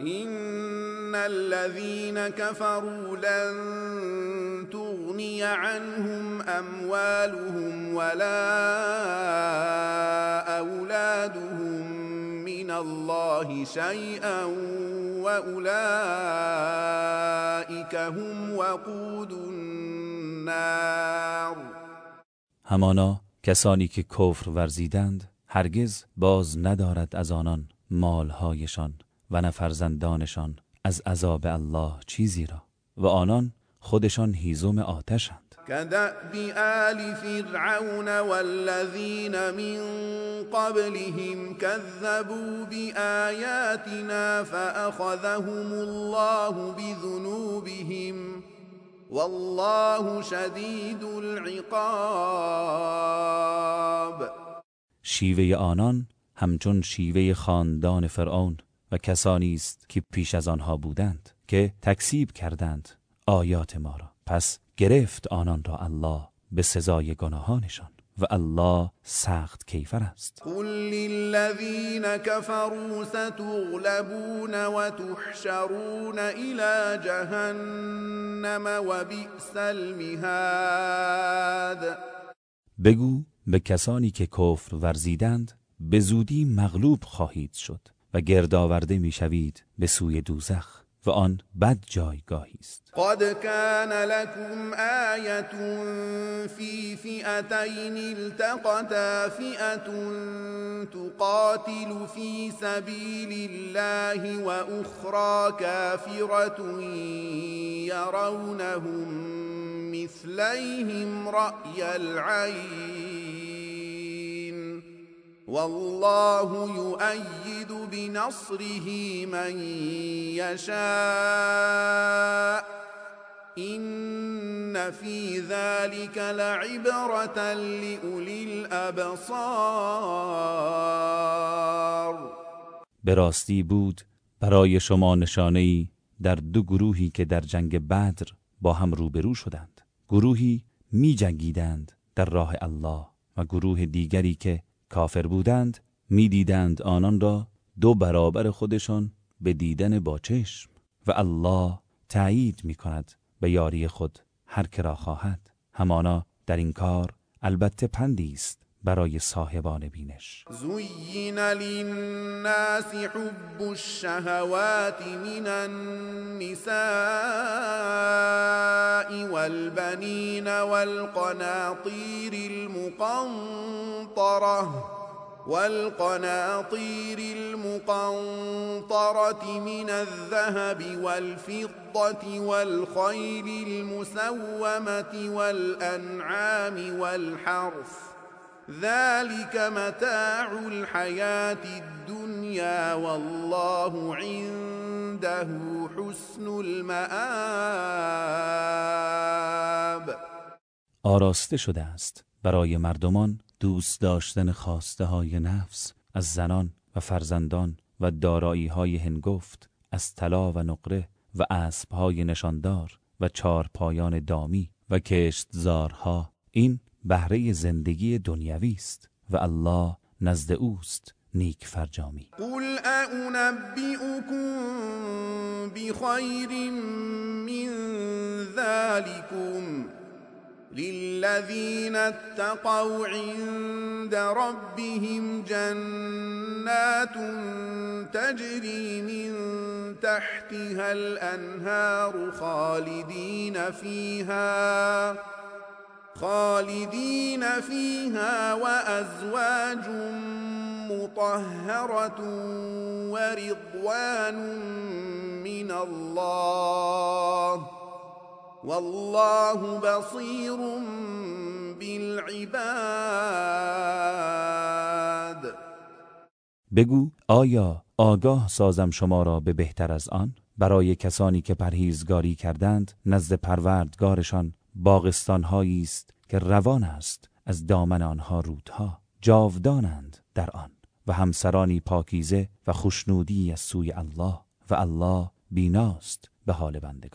إن الذين كفروا لن تغني عنهم أموالهم ولا أولادهم من الله شيئا وأولئك هم وقود النار. همانا کسانی که کفر ورزیدند، هرگز باز ندارد از آنان مالهایشان. و نه فرزندانشان از عذاب الله چیزی را. و آنان خودشان هیزم آتشند. كدأب آل فرعون والذين من قبلهم كذبوا بآياتنا فأخذهم الله بذنوبهم والله شدید العقاب. شیوه آنان همچون شیوه خاندان فرعون و کسانی است که پیش از آنها بودند که تکسیب کردند آیات ما را. پس گرفت آنان را الله به سزای گناهانشان و الله سخت کیفر است. قل للذین كفروا ستغلبون وتحشرون الى جهنم وبئس المهاد. بگو به کسانی که کفر ورزیدند به زودی مغلوب خواهید شد. و گردآورده میشوید به سوی دوزخ و آن بد جایگاهی است. قد كان لكم آية في فئتين التقتا فئة تقاتل في سبيل الله وأخرى كافرة يرونهم مثليهم رأي العين. والله يؤيد بنصره من يشاء. إن في ذلك لعبرة لأولي الأبصار. به راستی بود برای شما نشانه در دو گروهی که در جنگ بدر با هم روبرو شدند. گروهی می جنگیدند در راه الله و گروه دیگری که کافر بودند، میدیدند آنان را دو برابر خودشان به دیدن با چشم و الله تایید می کند به یاری خود، هر که را خواهد. همانا در این کار البته پندی است. برای صاحبان بینش. زين للناس حب الشهوات من النساء والبنين والقناطير المقنطرة والقناطير المقنطرة من الذهب والفضة والخيل المسومة والأنعام والحرث ذلك متاع الحياة الدنيا والله عنده حسن المآب آراسته شده است برای مردمان دوست داشتن خواسته های نفس از زنان و فرزندان و دارایی های هنگفت، از طلا و نقره و اسب های نشاندار و چار پایان دامی و کشتزارها. این بهره زندگی دنیوی است و الله نزد اوست نیک فرجامی. قل أنبئكم بخير من ذلكم للذين اتقوا عند ربهم جنات تجري من تحتها الأنهار خالدين فيها خالدين فيها وأزواج مطهرة ورضوان من الله والله بصير بالعباد بگو، آیا آگاه سازم شما را به بهتر از آن؟ برای کسانی که پرهیزگاری کردند، نزد پروردگارشان باغستانهایی است. که روان است از دامن آنها رودها، جاودانند در آن و همسرانی پاکیزه و خوشنودی از سوی الله و الله بیناست به حال بندگان.